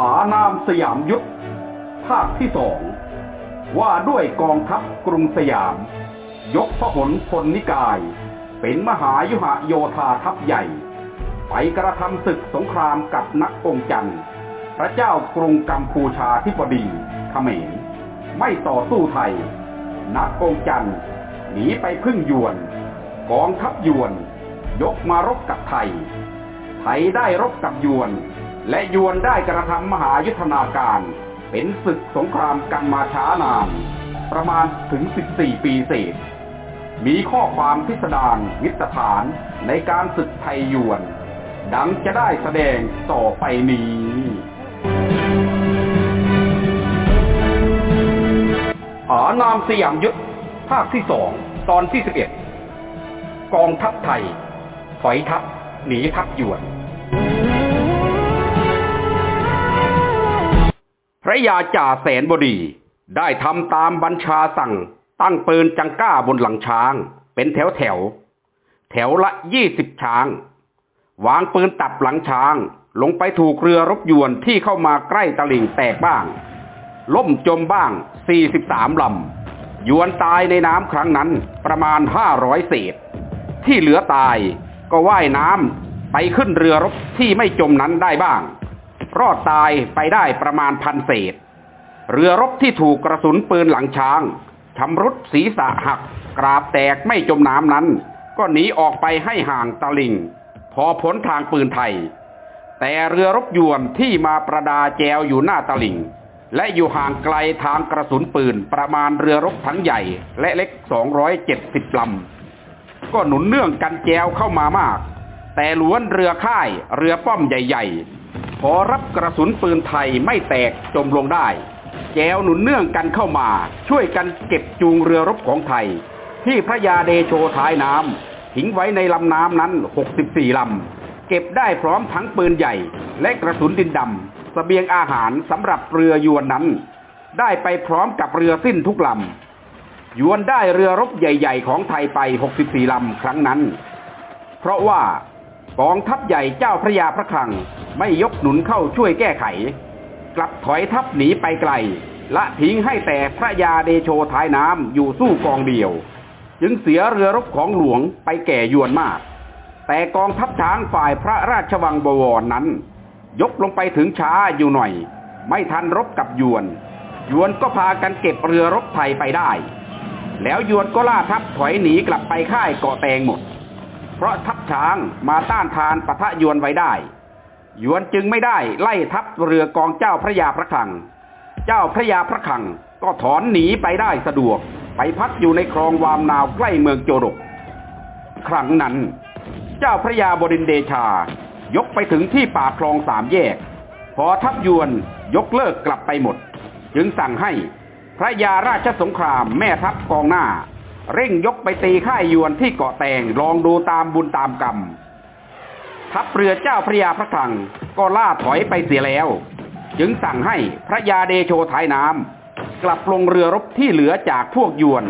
อานามสยามยุทธภาคที่สองว่าด้วยกองทัพกรุงสยาม ยกพระหลพลนิกาย เป็นมหายุหโยธาทัพใหญ่ ไปกระทำศึกสงครามกับนักองจันทร์พระเจ้ากรุงกัมพูชาธิบดีเขมรไม่ต่อสู้ไทย นักองจันทร์หนีไปพึ่งยวน กองทัพยวน ยกมารบกับไทย ไทยได้รบกับยวน และยวนได้กระทำมหายุทธนาการ เป็นศึกสงครามกันมาช้านาน ประมาณถึง 14 ปีเศษ มีข้อความพิสดารวิตฐานในการศึกไทยยวน ดังจะได้แสดงต่อไปนี้อานามสยามยุทธภาคที่สองตอนที่สิบเอ็ดกองทัพไทยถอยทัพหนีทัพยวน พระยาจ่าแสนบดีได้ทำตามบัญชาสั่งตั้งปืนจังก้าบนหลังช้าง เป็นแถวแถว แถวละยี่สิบช้าง วางปืนตับหลังช้าง ลงไปถูกเรือรบยวนที่เข้ามาใกล้ตลิ่งแตกบ้าง ล่มจมบ้าง 43 ลำ ยวนตายในน้ำครั้งนั้นประมาณ 500 เศษ ที่เหลือตายก็ว่ายน้ำไปขึ้นเรือรบที่ไม่จมนั้นได้บ้าง รอดตายไปได้ประมาณพันเศษ เรือรบที่ถูกกระสุนปืนหลังช้างชำรุดศีรษะหัก กราบแตกไม่จมน้ำนั้น ก็หนีออกไปให้ห่างตะลิง พอพ้นทางปืนไทย แต่เรือรบยวนที่มาประดาแจวอยู่หน้าตลิ่งและอยู่ห่างไกลทางกระสุนปืนประมาณเรือรบทั้งใหญ่ และเล็ก 270ลำก็หนุนเนื่องกันแจวเข้ามามาก แต่ล้วนเรือค่ายเรือป้อมใหญ่ ๆ พอรับกระสุนปืนไทยไม่แตกจมลงได้ แจวหนุนเนื่องกันเข้ามา ช่วยกันเก็บจูงเรือรบของไทย ที่พระยาเดโชท้ายน้ำทิ้งไว้ในลำน้ำนั้น 64 ลำ เก็บได้พร้อมทั้งปืนใหญ่ และกระสุนดินดำสเสบียงอาหารสำหรับเรือยวนนั้น ได้ไปพร้อมกับเรือสิ้นทุกลำยวนได้เรือรบใหญ่ ๆ ของไทยไป 64 ลำ ครั้งนั้น เพราะว่า กองทัพใหญ่เจ้าพระยาพระคลัง ไม่ยกหนุนเข้าช่วยแก้ไข กลับถอยทัพหนีไปไกล ละทิ้งให้แต่พระยาเดโชท้ายน้ำอยู่สู้กองเดียว จึงเสียเรือรบของหลวงไปแก่ยวนมาก แต่กองทัพช้างฝ่ายพระราชวังบวรนั้น ยกลงไปถึงช้าอยู่หน่อย ไม่ทันรบกับยวน ยวนก็พากันเก็บเรือรบไทยไปได้ แล้วยวนก็ล่าทัพถอยหนีกลับไปค่ายเกาะแตงหมด เพราะทัพช้างมาต้านทานปะทะยวนไว้ได้ ยวนจึงไม่ได้ไล่ทัพเรือกองเจ้าพระยาพระคลัง เจ้าพระยาพระคลังก็ถอนหนีไปได้สะดวก ไปพักอยู่ในคลองวามนาวใกล้เมืองโจรกครั้งนั้น เจ้าพระยาบดินเดชา ยกไปถึงที่ป่าคลองสามแยก พอทัพยวนยกเลิกกลับไปหมด จึงสั่งให้พระยาราชสงครามแม่ทัพกองหน้า เร่งยกไปตีค่ายยวนที่เกาะแตงลองดูตามบุญตามกรรม ทัพเรือเจ้าพระยาพระคลังก็ล่าถอยไปเสียแล้ว จึงสั่งให้พระยาเดโชท้ายน้ำกลับลงเรือรบที่เหลือจากพวกยวน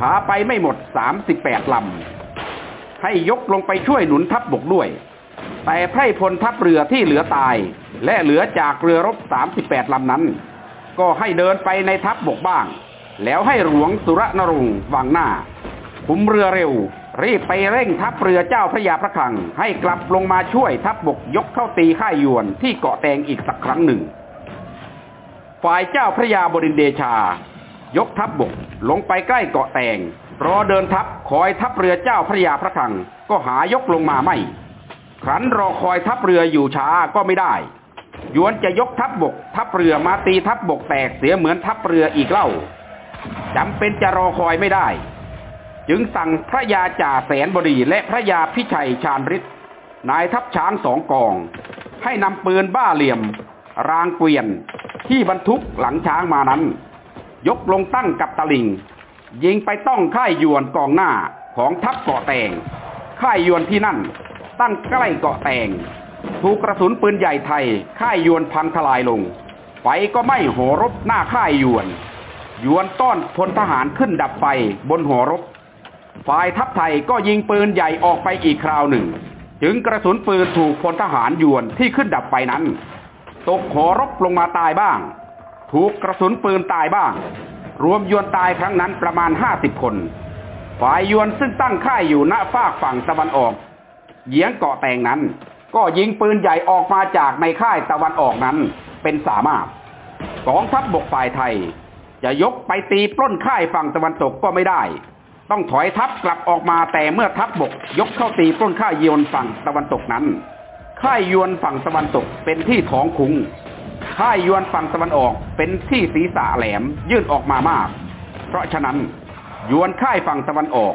พาไปไม่หมด38ลำให้ยกลงไปช่วยหนุนทัพบบกด้วย แต่ไพร่พลทัพเรือที่เหลือตาย และเหลือจากเรือรบ38ลำนั้น ก็ให้เดินไปในทัพบบกบ้าง แล้วให้หลวงสุรนรงค์วางหน้า คุมเรือเร็ว รีบไปเร่งทัพเรือเจ้าพระยาพระคลัง ให้กลับลงมาช่วยทัพบบกยกเข้าตีค่ายยวนที่เกาะแตงอีกสักครั้งหนึ่ง ฝ่ายเจ้าพระยาบดินเดชา ยกทัพบบกลงไปใกล้เกาะแตงรอเดินทัพคอยทัพเรือเจ้าพระยาพระคลัง ก็หายกลงมาไม่ครั้นรอคอยทัพเรืออยู่ช้าก็ไม่ได้ยวนจะยกทัพบบก ทัพเรือมาตีทัพบบกแตกเสียเหมือนทัพเรืออีกเล่า จำเป็นจะรอคอยไม่ได้ จึงสั่งพระยาจ่าแสนบดีและพระยาพิชัยชาญฤทธิ์นายทัพช้างสองกอง ให้นำปืนบ้าเหลี่ยม รางเกวียนที่บรรทุกหลังช้างมานั้น ยกลงตั้งกับตะลิง ยิงไปต้องค่ายยวนกองหน้าของทัพเกาะแตงค่ายยวนที่นั่น ตั้งใกล้เกาะแตงถูกกระสุนปืนใหญ่ไทย ค่ายยวนพังทลายลง ไฟก็ไม่โหรบหน้าค่ายยวน ยวนต้อนพลทหารขึ้นดับไฟบนหัวรบ ฝ่ายทัพไทยก็ยิงปืนใหญ่ออกไปอีกคราวหนึ่ง จึงกระสุนปืนถูกพลทหารยวนที่ขึ้นดับไฟนั้น ตกขอรบลงมาตายบ้าง ถูกกระสุนปืนตายบ้าง รวมยวนตายครั้งนั้นประมาณห้าสิบคน ฝ่ายยวนซึ่งตั้งค่ายอยู่ณฟากฝั่งตะวันออกเยียงเกาะแตงนั้น ก็ยิงปืนใหญ่ออกมาจากในค่ายตะวันออกนั้นเป็นสามารถกองทัพบบกฝ่ายไทย จะยกไปตีปล้นค่ายฝั่งตะวันตกก็ไม่ได้ ต้องถอยทัพกลับออกมาแต่เมื่อทัพบบก ยกเข้าตีปล้นค่ายยวนฝั่งตะวันตกนั้น ค่ายยวนฝั่งตะวันตกเป็นที่ท้องคุ้งค่ายยวนฝั่งตะวันออกเป็นที่ศีรษะแหลมยื่นออกมามาก เพราะฉะนั้นยวนค่ายฝั่งตะวันออก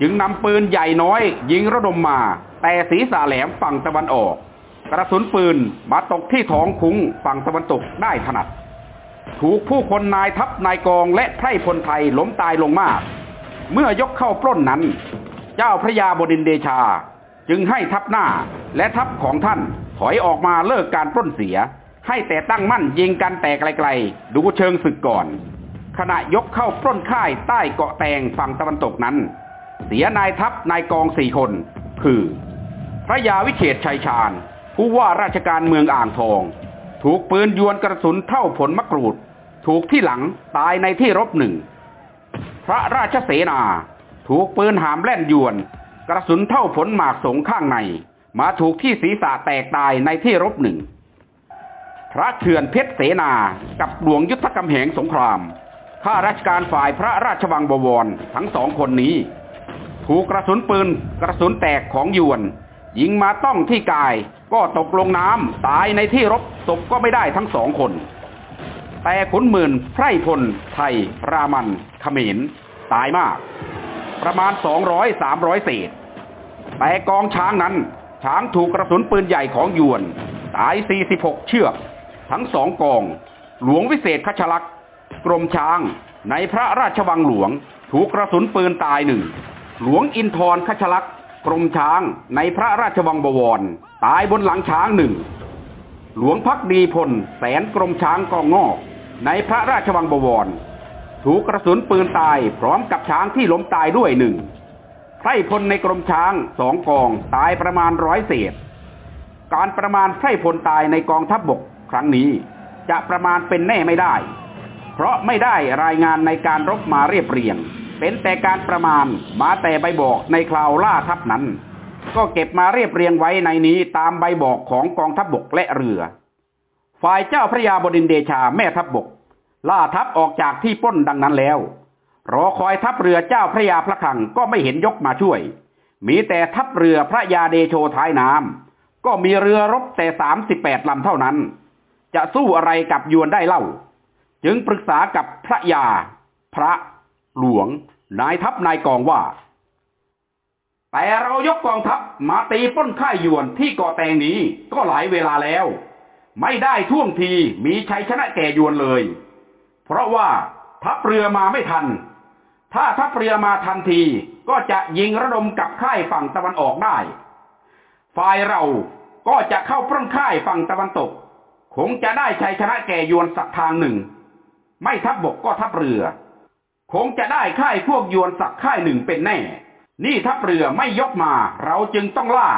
จึงนำปืนใหญ่น้อย ยิงระดมมา แต่ศีรษะแหลมฝั่งตะวันออก กระสุนปืนมาตกที่ท้องคุ้งฝั่งตะวันตกได้ถนัด ถูกผู้คนนายทัพนายกองและไพร่พลไทยล้มตายลงมาก เมื่อยกเข้าปล้นนั้น เจ้าพระยาบดินเดชา จึงให้ทัพหน้าและทัพของท่านถอยออกมาเลิกการปล้นเสีย ให้แต่ตั้งมั่นยิงกันแต่ไกลๆ ดูเชิงศึกก่อน ขณะยกเข้าปล้นค่ายใต้เกาะแตงฝั่งตะวันตกนั้น เสียนายทัพนายกองสี่คน คือ พระยาวิเชษชัยชาญผู้ว่าราชการเมืองอ่างทอง ถูกปืนยวนกระสุนเท่าผลมะกรูด ถูกที่หลังตายในที่รบหนึ่ง พระราชเสนา ถูกปืนหามแล่นยวน กระสุนเท่าผลหมากสงข้างใน มาถูกที่ศีรษะแตกตายในที่รบหนึ่ง พระเขื่อนเพชรเสนากับหลวงยุทธกำแหงสงครามข้าราชการฝ่ายพระราชวังบวรทั้งสองคนนี้ ถูกกระสุนปืนกระสุนแตกของยวน ยิงมาต้องที่กาย ก็ตกลงน้ำตายในที่รบศพก็ไม่ได้ทั้งสองคน แต่ขุนหมื่นไพรพล ไทย รามันเขมรตายมาก ประมาณสองร้อยสามร้อยเศษ แต่กองช้างนั้น ช้างถูกกระสุนปืนใหญ่ของยวน ตาย46เชือก ทั้งสองกอง หลวงวิเศษคชลักษ์กรมช้างในพระราชวังหลวง ถูกกระสุนปืนตายหนึ่ง หลวงอินทรคชลักษ์ กรมช้างในพระราชวังบวร ตายบนหลังช้างหนึ่ง หลวงพักดีพลแสนกรมช้างกองงอก ในพระราชวังบวร ถูกกระสุนปืนตายพร้อมกับช้างที่ล้มตายด้วยหนึ่งไพรพลในกรมช้างสองกองตายประมาณร้อยเศษ การประมาณไพรพลตายในกองทัพบบกครั้งนี้จะประมาณเป็นแน่ไม่ได้ เพราะไม่ได้รายงานในการรบมาเรียบเรียง เป็นแต่การประมาณมาแต่ใบบอกในคราวล่าทัพนั้น ก็เก็บมาเรียบเรียงไว้ในนี้ตามใบบอกของกองทัพบบกและเรือ ฝ่ายเจ้าพระยาบดินเดชาแม่ทัพบบก ล่าทัพออกจากที่ป้นดังนั้นแล้ว รอคอยทัพเรือเจ้าพระยาพระคังก็ไม่เห็นยกมาช่วย มีแต่ทัพเรือพระยาเดโชท้ายน้ำก็มีเรือรบแต่สามสิบแปดลำเท่านั้น จะสู้อะไรกับยวนได้เล่า จึงปรึกษากับพระยา พระ หลวง นายทัพนายกองว่า แต่เรายกกองทัพมาตีป้นค่ายยวนที่เกาะแตงนี้ก็หลายเวลาแล้ว ไม่ได้ท่วงทีมีชัยชนะแก่ยวนเลย เพราะว่าทัพเรือมาไม่ทัน ถ้าทัพเรือมาทันทีก็จะยิงระดมกับค่ายฝั่งตะวันออกได้ ฝ่ายเราก็จะเข้าปล้นค่ายฝั่งตะวันตก คงจะได้ชัยชนะแก่ยวนสักทางหนึ่ง ไม่ทัพบบกก็ทัพเรือ คงจะได้ค่ายพวกยวนสักค่ายหนึ่งเป็นแน่ นี่ทัพเรือไม่ยกมาเราจึงต้องล่า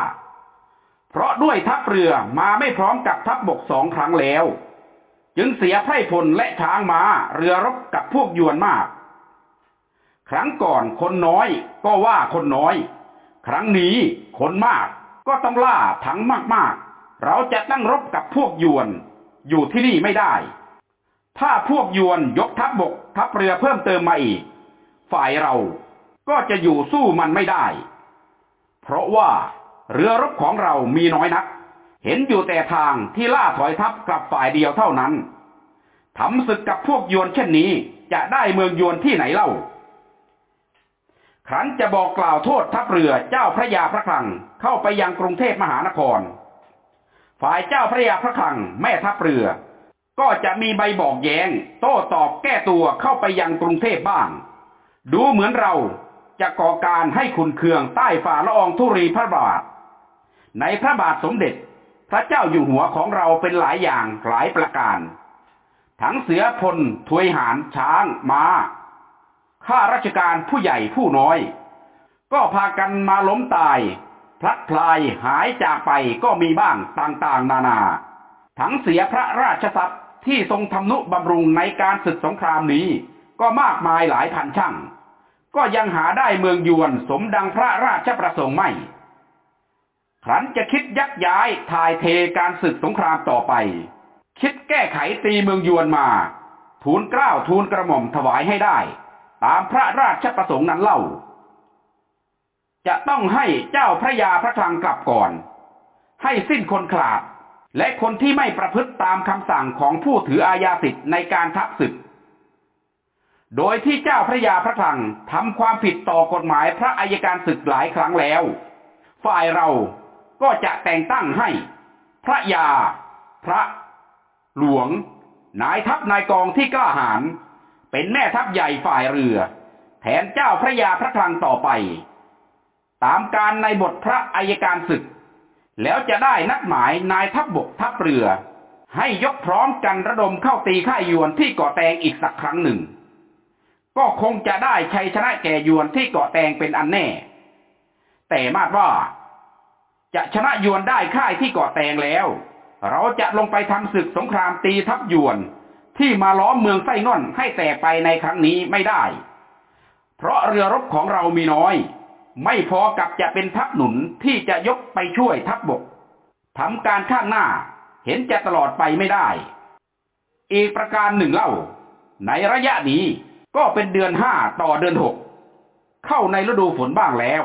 เพราะด้วยทัพเรือมาไม่พร้อมกับทัพบบกสองครั้งแล้ว จึงเสียไพร่พลและช้างมาเรือรบกับพวกยวนมาก ครั้งก่อนคนน้อยก็ว่าคนน้อย ครั้งนี้คนมากก็ต้องล่าทั้งมากๆ เราจะตั้งรบกับพวกยวน อยู่ที่นี่ไม่ได้ ถ้าพวกยวนยกทัพบบกทัพเรือเพิ่มเติมมาอีก ฝ่ายเราก็จะอยู่สู้มันไม่ได้ เพราะว่าเรือรบของเรามีน้อยนัก เห็นอยู่แต่ทางที่ล่าถอยทัพกลับฝ่ายเดียวเท่านั้นทำศึกกับพวกยวนเช่นนี้จะได้เมืองยวนที่ไหนเล่า ครั้นจะบอกกล่าวโทษทัพเรือเจ้าพระยาพระคลังเข้าไปยังกรุงเทพมหานคร ฝ่ายเจ้าพระยาพระคลังแม่ทัพเรือ ก็จะมีใบบอกแยง้ง โต้ตอบแก้ตัวเข้าไปยังกรุงเทพบ้าง ดูเหมือนเราจะก่อการให้ขุนเคืองใต้ฝ่าละอองธุรีพระบาท ในพระบาทสมเด็จ พระเจ้าอยู่หัวของเราเป็นหลายอย่างหลายประการ ทั้งเสือพลทวยหารช้างม้าข้าราชการผู้ใหญ่ผู้น้อย ก็พากันมาล้มตาย พลัดพลายหายจากไปก็มีบ้างต่างๆนานา ทั้งเสียพระราชทรัพย์ ที่ทรงทำนุบำรุงในการศึกสงครามนี้ ก็มากมายหลายพันช่าง ก็ยังหาได้เมืองยวนสมดังพระราชประสงค์ไม่ ครั้นจะคิดยักย้ายถ่ายเทการศึกสงครามต่อไป คิดแก้ไขตีเมืองยวนมา ทูลเกล้าทูลกระหม่อมถวายให้ได้ ตามพระราชประสงค์นั้นเล่า จะต้องให้เจ้าพระยาพระคลังกลับก่อน ให้สิ้นคนขาด และคนที่ไม่ประพฤติตามคำสั่งของผู้ถืออาญาสิทธิ์ในการทับศึก โดยที่เจ้าพระยาพระคลังทำความผิดต่อกฎหมายพระอัยการศึกหลายครั้งแล้ว ฝ่ายเราก็จะแต่งตั้งให้ พระยา พระ หลวง นายทัพนายกองที่กล้าหาญเป็นแม่ทัพใหญ่ฝ่ายเรือ แทนเจ้าพระยาพระคลังต่อไป ตามการในบทพระอัยการศึก แล้วจะได้นัดหมายนายทัพบบกทัพเรือ ให้ยกพร้อมกันระดมเข้าตีค่ายยวนที่เกาะแตงอีกสักครั้งหนึ่ง ก็คงจะได้ชัยชนะแก่ยวนที่เกาะแตงเป็นอันแน่ แต่มาดว่า จะชนะยวนได้ค่ายที่เกาะแตงแล้ว เราจะลงไปทำศึกสงครามตีทัพยวนที่มาล้อมเมืองไส้ง่อนให้แตกไปในครั้งนี้ไม่ได้ เพราะเรือรบของเรามีน้อย ไม่พอกับจะเป็นทัพหนุนที่จะยกไปช่วยทัพบบกทำการข้างหน้าเห็นจะตลอดไปไม่ได้ อีกประการหนึ่งเล่า ในระยะนี้ก็เป็นเดือนห้าต่อเดือนหกเข้าในฤดูฝนบ้างแล้ว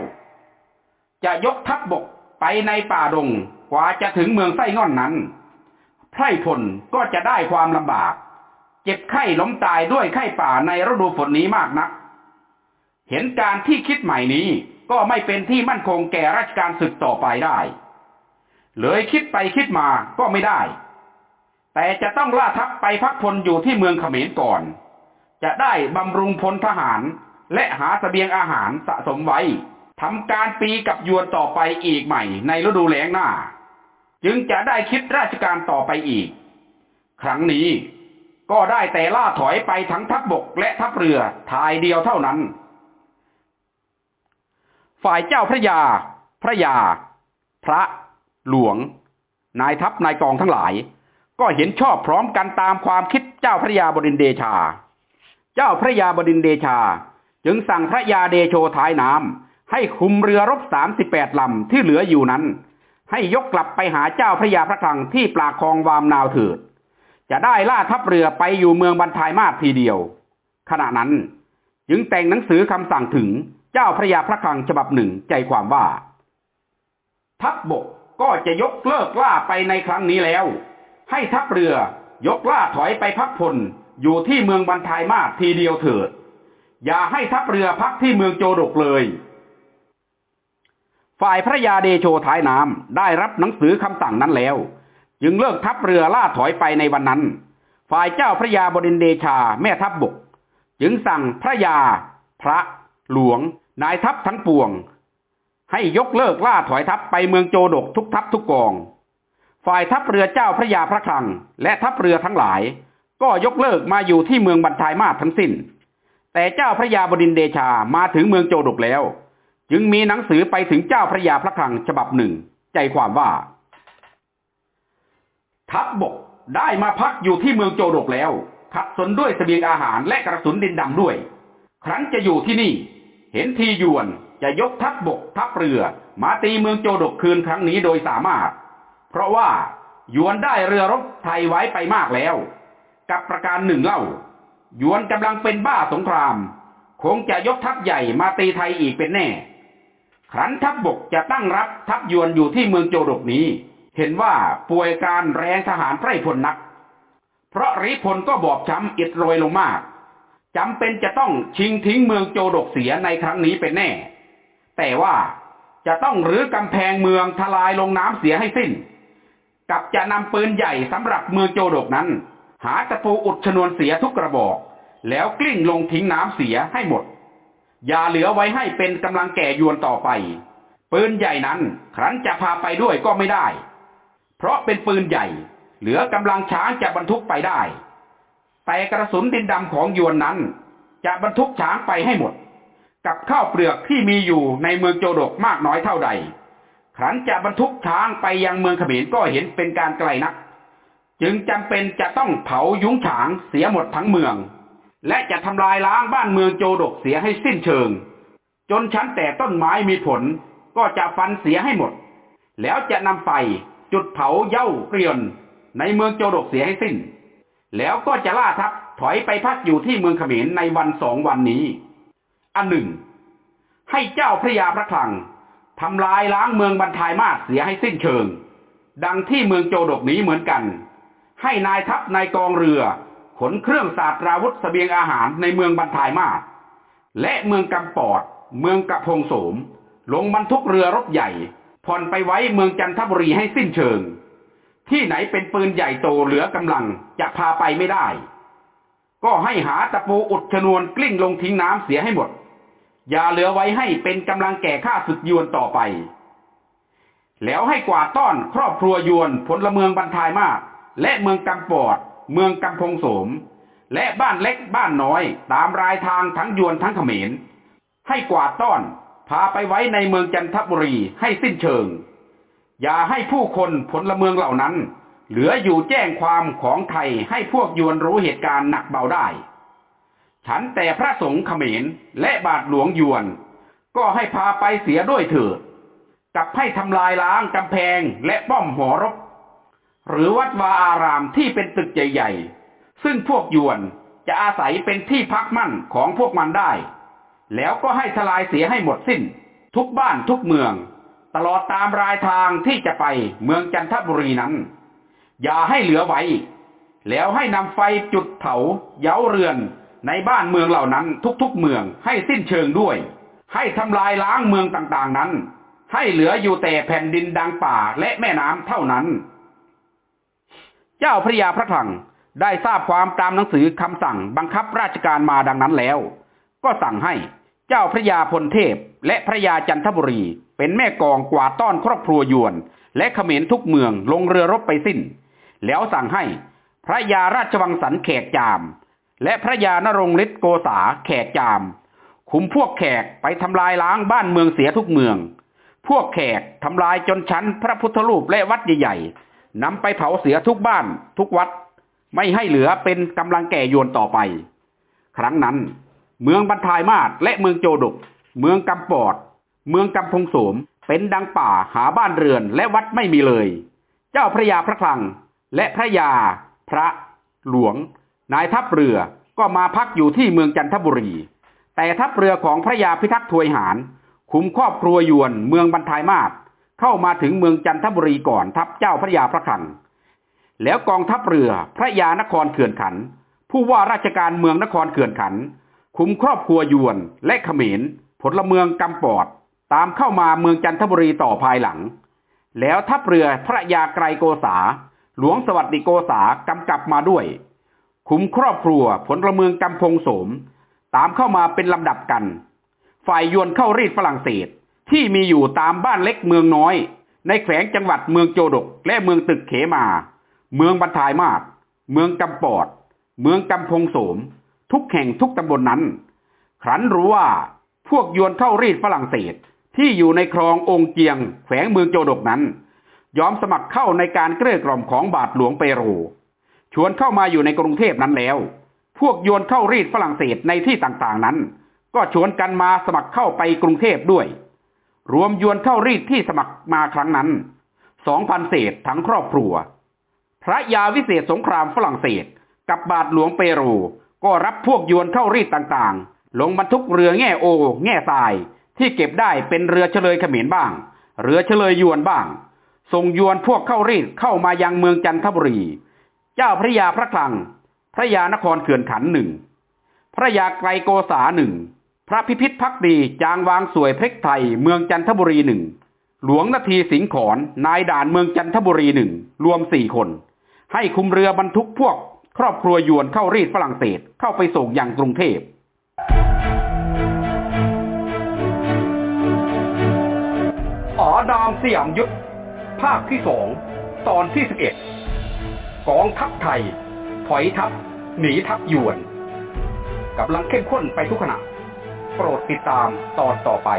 จะยกทัพบบกไปในป่าดงกว่าจะถึงเมืองไส้ง่อนนั้นไพร่พลก็จะได้ความลำบาก เจ็บไข้ล้มตายด้วยไข้ป่าในฤดูฝนนี้มากนัก เห็นการที่คิดใหม่นี้ ก็ไม่เป็นที่มั่นคงแก่ราชการศึกต่อไปได้ เลยคิดไปคิดมาก็ไม่ได้ แต่จะต้องล่าทัพไปพักพลอยู่ที่เมืองเขมรก่อน จะได้บำรุงพลทหารและหาสเสบียงอาหารสะสมไว้ทำการปีกับยวนต่อไปอีกใหม่ในฤดูแล้งหน้า จึงจะได้คิดราชการต่อไปอีก ครั้งนี้ก็ได้แต่ล่าถอยไปทั้งทัพบบกและทัพเรือทายเดียวเท่านั้น ฝ่ายเจ้าพระยา พระยา พระ หลวง นายทัพนายกองทั้งหลาย ก็เห็นชอบพร้อมกันตามความคิดเจ้าพระยาบดินเดชา เจ้าพระยาบดินเดชา จึงสั่งพระยาเดโชท้ายน้ำให้คุมเรือรบสามสิบแปดลำที่เหลืออยู่นั้น ให้ยกกลับไปหาเจ้าพระยาพระคลังที่ปากคลองวามนาวเถิด จะได้ล่าทัพเรือไปอยู่เมืองบรรทายมาศทีเดียว ขณะนั้นจึงแต่งหนังสือคำสั่งถึง เจ้าพระยาพระคลังฉบับหนึ่งใจความว่า ทัพบบกก็จะยกเลิกล่าไปในครั้งนี้แล้ว ให้ทัพเรือยกล่าถอยไปพักพลอยู่ที่เมืองบรรทายมาศทีเดียวเถิด อย่าให้ทัพเรือพักที่เมืองโจดกเลย ฝ่ายพระยาเดโชท้ายน้ำได้รับหนังสือคำสั่งนั้นแล้ว จึงเลิกทัพเรือล่าถอยไปในวันนั้น ฝ่ายเจ้าพระยาบดินเดชาแม่ทัพบบก จึงสั่งพระยา พระ หลวง นายทัพทั้งปวง ให้ยกเลิกล่าถอยทัพไปเมืองโจดกทุกทัพทุกกอง ฝ่ายทัพเรือเจ้าพระยาพระคลัง และทัพเรือทั้งหลาย ก็ยกเลิกมาอยู่ที่เมืองบรรทายมาศทั้งสิ้น แต่เจ้าพระยาบดินเดชามาถึงเมืองโจดกแล้ว จึงมีหนังสือไปถึงเจ้าพระยาพระคลังฉบับหนึ่ง ใจความว่า ทัพบกได้มาพักอยู่ที่เมืองโจดกแล้วขัดสนด้วยสเสบียงอาหารและกระสุนดินดำด้วย ครั้นจะอยู่ที่นี่ เห็นทียวนจะยกทัพบบกทัพเรือมาตีเมืองโจดกคืนครั้งนี้โดยสามารถ เพราะว่ายวนได้เรือรบไทยไว้ไปมากแล้ว กับประการหนึ่งเล่ายวนกำลังเป็นบ้าสงคราม คงจะยกทัพใหญ่มาตีไทยอีกเป็นแน่ ครั้นทัพบบกจะตั้งรับทัพยวนอยู่ที่เมืองโจดกนี้ เห็นว่าป่วยการแรงทหารไพร่พลนัก เพราะริพลก็บอบช้ำอิดโรยลงมาก จำเป็นจะต้องชิงทิ้งเมืองโจดกเสียในครั้งนี้เป็นแน่ แต่ว่าจะต้องรื้อกำแพงเมืองทลายลงน้ำเสียให้สิ้น กับจะนำปืนใหญ่สำหรับเมืองโจดกนั้น หาตะปูอุดชนวนเสียทุกกระบอก แล้วกลิ้งลงทิ้งน้ำเสียให้หมด อย่าเหลือไว้ให้เป็นกำลังแก่ยวนต่อไป ปืนใหญ่นั้นครั้นจะพาไปด้วยก็ไม่ได้ เพราะเป็นปืนใหญ่ เหลือกำลังช้างจะบรรทุกไปได้ แต่กระสุนดินดำของยวนนั้น จะบรรทุกช้างไปให้หมด กับข้าวเปลือกที่มีอยู่ในเมืองโจดกมากน้อยเท่าใดครั้นจะบรรทุกช้างไปยังเมืองเขมรก็เห็นเป็นการไกลนัก จึงจำเป็นจะต้องเผายุ้งฉางเสียหมดทั้งเมือง และจะทำลายล้างบ้านเมืองโจดกเสียให้สิ้นเชิง จนชั้นแต่ต้นไม้มีผลก็จะฟันเสียให้หมด แล้วจะนำไฟจุดเผาเย้าเกลียนในเมืองโจดกเสียให้สิ้น แล้วก็จะล่าทัพถอยไปพักอยู่ที่เมืองเขมรในวันสองวันนี้ อันหนึ่ง ให้เจ้าพระยาพระคลังทำลายล้างเมืองบรรทายมาศเสียให้สิ้นเชิง ดังที่เมืองโจดกนี้เหมือนกัน ให้นายทัพนายกองเรือ ขนเครื่องสาสตราวุธเสบียงอาหารในเมืองบรรทายมาศและเมืองกำปอด เมืองกะพงโสม ลงบรรทุกเรือรบใหญ่ผ่อนไปไว้เมืองจันทบุรีให้สิ้นเชิง ที่ไหนเป็นปืนใหญ่โตเหลือกำลังจะพาไปไม่ได้ ก็ให้หาตะปูอุดชนวนกลิ้งลงทิ้งน้ำเสียให้หมด อย่าเหลือไว้ให้เป็นกำลังแก่ข้าศึกยวนต่อไป แล้วให้กวาดต้อนครอบครัวยวนพลเมืองบรรทายมาก และเมืองกำปอด เมืองกำพงโสม และบ้านเล็กบ้านน้อย ตามรายทางทั้งยวนทั้งเขมร ให้กวาดต้อน พาไปไว้ในเมืองจันทบุรีให้สิ้นเชิง อย่าให้ผู้คนพลเมืองเหล่านั้น เหลืออยู่แจ้งความของไทยให้พวกยวนรู้เหตุการณ์หนักเบาได้ ฉันแต่พระสงฆ์เขมรและบาทหลวงยวน ก็ให้พาไปเสียด้วยเถิดกับให้ทำลายล้างกำแพงและป้อมหอรบ หรือวัดวาอารามที่เป็นตึกใหญ่ๆ ซึ่งพวกยวนจะอาศัยเป็นที่พักมั่นของพวกมันได้ แล้วก็ให้ทลายเสียให้หมดสิ้น ทุกบ้านทุกเมือง ตลอดตามรายทางที่จะไปเมืองจันทบุรีนั้น อย่าให้เหลือไว้ แล้วให้นำไฟจุดเผาเย้าเรือนในบ้านเมืองเหล่านั้นทุกๆเมืองให้สิ้นเชิงด้วย ให้ทำลายล้างเมืองต่างๆนั้น ให้เหลืออยู่แต่แผ่นดินดังป่าและแม่น้ำเท่านั้น เจ้าพระยาพระคลังได้ทราบความตามหนังสือคำสั่งบังคับราชการมาดังนั้นแล้ว ก็สั่งให้เจ้าพระยาพลเทพและพระยาจันทบุรี เป็นแม่กองกวาดต้อนครอบครัวยวน และเขมรทุกเมืองลงเรือรบไปสิ้น แล้วสั่งให้พระยาราชวังสันแขกจาม และพระยานรงฤทธิ์โกษาแขกจามคุมพวกแขกไปทำลายล้างบ้านเมืองเสียทุกเมือง พวกแขกทำลายจนชั้นพระพุทธรูปและวัดใหญ่ๆนำไปเผาเสียทุกบ้าน ทุกวัด ไม่ให้เหลือเป็นกำลังแก่โยนต่อไป ครั้งนั้น เมืองบรรทายมาศและเมืองโจดก เมืองกำปอด เมืองกำพงโสมเป็นดังป่าหาบ้านเรือนและวัดไม่มีเลย เจ้าพระยาพระคลัง และพระยา พระ หลวง นายทัพเรือก็มาพักอยู่ที่เมืองจันทบุรี แต่ทัพเรือของพระยาพิทักษ์ทวยหารคุมครอบครัวยวนเมืองบรรทายมาศเข้ามาถึงเมืองจันทบุรีก่อนทัพเจ้าพระยาพระคลัง แล้วกองทัพเรือพระยานครเขื่อนขัน ผู้ว่าราชการเมืองนครเขื่อนขัน คุมครอบครัวยวนและเขมรผลเมืองกำปอด ตามเข้ามาเมืองจันทบุรีต่อภายหลัง แล้วทัพเรือพระยาไกรโกษา หลวงสวัสดิโกษากำกับมาด้วย คุมครอบครัวผลเมืองกำพงโสม ตามเข้ามาเป็นลำดับกัน ฝ่ายยวนเข้ารีดฝรั่งเศสที่มีอยู่ตามบ้านเล็กเมืองน้อย ในแขวงจังหวัดเมืองโจดก และเมืองตึกเขมา เมืองบรรทายมาศเมืองกำปอด เมืองกำพงโสม ทุกแห่งทุกตำบลนนั้น ครั้นรู้ว่าพวกยวนเข้ารีดฝรั่งเศส ที่อยู่ในคลององค์เจียงแขวงเมืองโจดกนั้น ยอมสมัครเข้าในการเกลี้ยกล่อมของบาทหลวงเปโร ชวนเข้ามาอยู่ในกรุงเทพนั้นแล้ว พวกโยนเข้ารีดฝรั่งเศสในที่ต่างๆนั้น ก็ชวนกันมาสมัครเข้าไปกรุงเทพด้วย รวมยวนเข้ารีดที่สมัครมาครั้งนั้นสองพันเศษทั้งครอบครัว พระยาวิเศษสงครามฝรั่งเศสกับบาทหลวงเปโรก็รับพวกยวนเข้ารีดต่างๆ ลงบรรทุกเรือแง่โอ แง่ทราย ที่เก็บได้เป็นเรือเฉลยเขมรบ้าง เรือเฉลยยวนบ้าง ส่งยวนพวกเข้ารีดเข้ามายังเมืองจันทบุรี เจ้าพระยาพระคลัง พระยานครเขื่อนขันหนึ่ง พระยาไกรโกษาหนึ่ง พระพิพิธพักดีจางวางสวยเพชรไทยเมืองจันทบุรีหนึ่ง หลวงนาทีสิงห์ขอนนายด่านเมืองจันทบุรีหนึ่งรวมสี่คน ให้คุมเรือบรรทุกพวก ครอบครัวยวนเข้ารีดฝรั่งเศสเข้าไปส่งอย่างกรุงเทพ ดามสยามยุทธภาคที่สองตอนที่สิบเอ็ดกองทัพไทย ถอยทัพ หนีทัพยวนกำลังเข้มข้นไปทุกขณะ โปรดติดตามตอนต่อไป